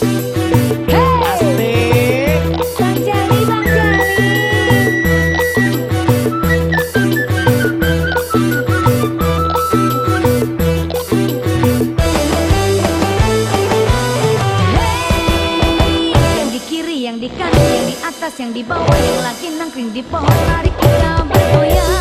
yang di kiri, yang di kanan, yang di atas, yang di bawah, yang lagi nangkring di pohon, tarik kita bergoyang.